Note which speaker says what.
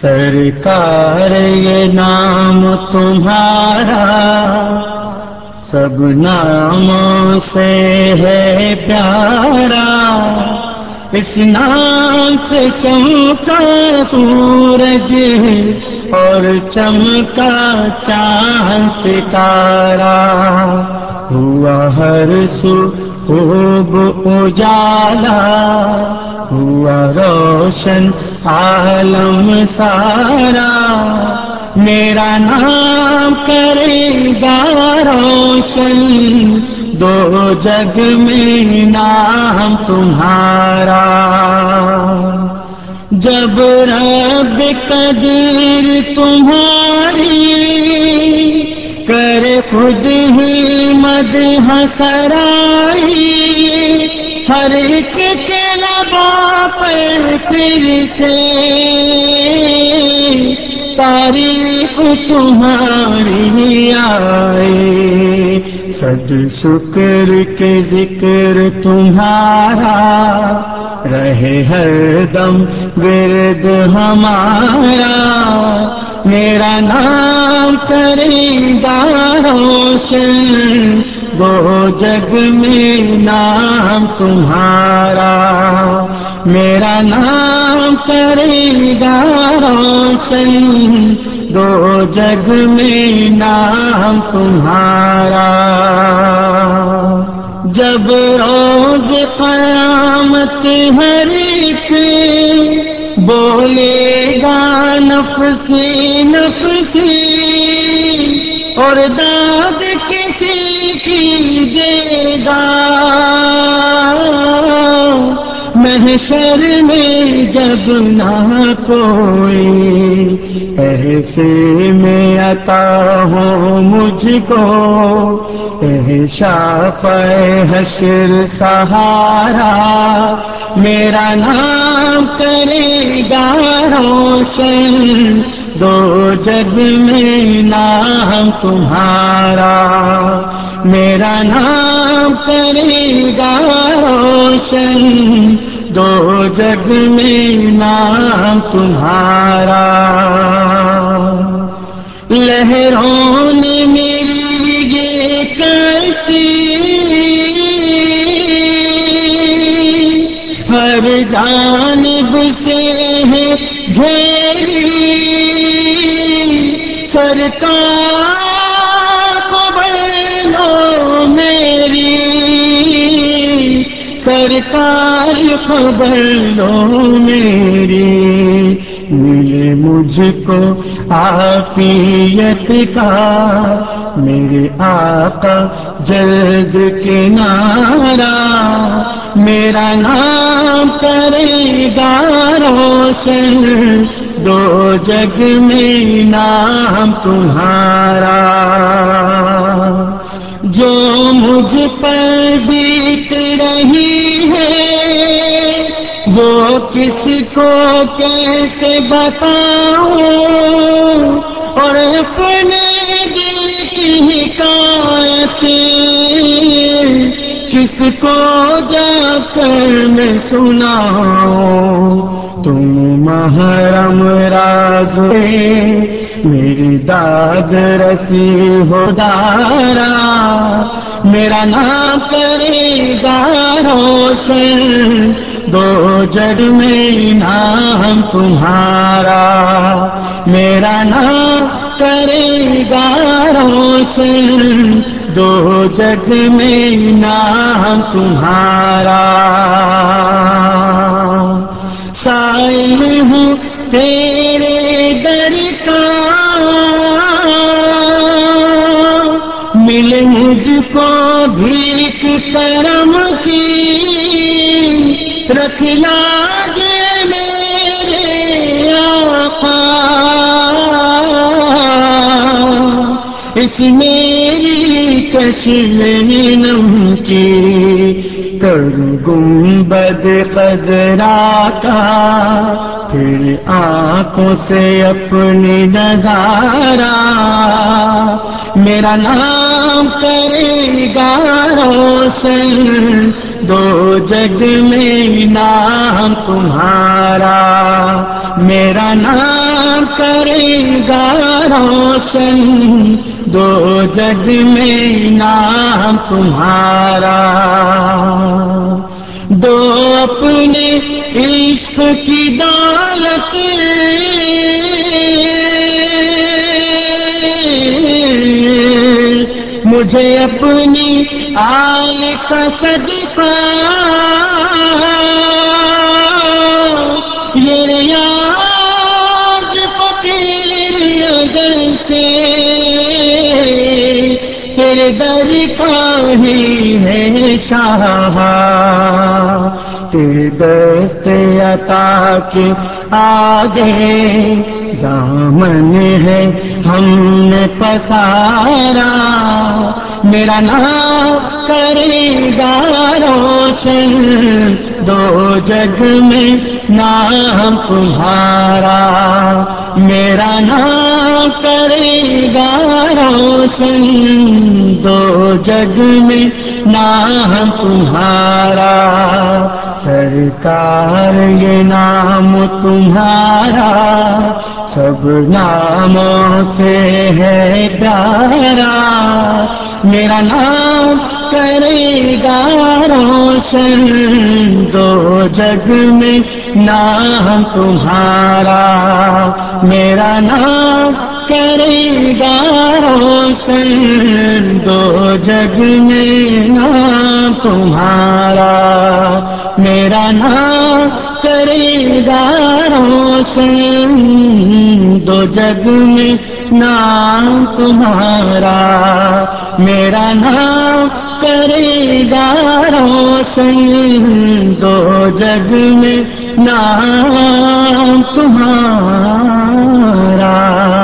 Speaker 1: سرکار یہ نام تمہارا سب ناموں سے ہے پیارا اس نام سے چمکا سورج اور چمکا چاند ستارہ ہوا ہر سو خوب اجالا ہوا روشن عالم سارا، میرا نام کرے گا روشن۔ دو جگ میں نام تمہارا۔ جب رب قدیر تمہاری کر خود ہی مد ہسرائی ہر ایک کے لبا پر پھر سے۔ تاریخ تمہاری آئے۔ سد شکر کے ذکر تمہارا رہے ہر دم ورد ہمارا۔ میرا نام کرے گا روشن۔ دو جگ میں نام تمہارا، میرا نام کرے گا روشن دو جگ میں نام تمہارا۔ جب روز قیامت ہر ایک بولے گا نفسی نفسی اور داد کسی کی دے گا۔ محشر میں جب نہ کوئی ایسے میں عطا ہو مجھ کو اے شاف حشر سہارا میرا نام کرے گا روشن۔ دو جگ میں نام تمہارا، میرا نام کرے گا روشن۔ دو جگ میں نام تمہارا۔ لہروں نے میری یہ کشتی، ہر جانب سے ہے گھیری سرکار کو بلو میری سرکار خبر لو میری ملے مجھ کو آپیت کا میرے آقا جلد کنارا میرا نام کرے گا روشن، دو جگ میں نام تمہارا۔ جو مجھ پر بیت رہی ہے، وہ کس کو کیسے بتاؤں؟ اور اپنے دل کی حکایت کس کو جا کر میں سناؤں؟ تم محرم راز میری داد رسی ہو دارا، میرا نام کرے گا روشن، دو جگ میں نام تمہارا، میرا نام کرے گا روشن دو جگ میں نام تمہارا۔ سائل ہوں تیرے در کا۔ مل مجھ کو بھیک کرم کی۔ رکھ لاج میرے آقا۔ اس میری چشم نم کی کر گنبد قدرا کا پھر آنکھوں سے اپنی نظارا۔ میرا نام کرے گا روشن دو جگ میں نام تمہارا۔ میرا نام کرے گا روشن دو جگ میں نام تمہارا۔ دو اپنے عشق کی دولت مجھے اپنی آل کا صدقہ۔ یہ یاد فقیر سے تیرے در کا ہی ہے شاہ۔ تیرے دست عطا کے آگے دامن ہے ہم نے پسارا۔ میرا نام کرے گا روشن، دو جگ میں نام تمہارا میرا نام کرے گا روشن دو جگ میں نام تمہارا سرکار، یہ نام تمہارا سب ناموں سے ہے پیارا میرا نام کرے گا روشن دو جگ میں نام تمہارا میرا نام کرے گا روشن دو جگ میں نام تمہارا میرا نام کرے گا روشن دو جگ میں نام تمہارا میرا نام کرے گا روشن دو جگ میں نام تمہارا۔